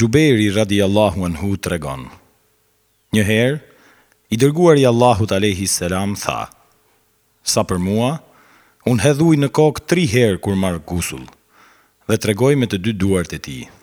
Gjuberi Allahu anhu të regon. Njëherë, i dërguar i Allahut Alehi Selam tha, sa për mua, unë hedhuj në kokë tri herë kur marë gusull dhe të regoj me të dy duart e ti. Njëherë,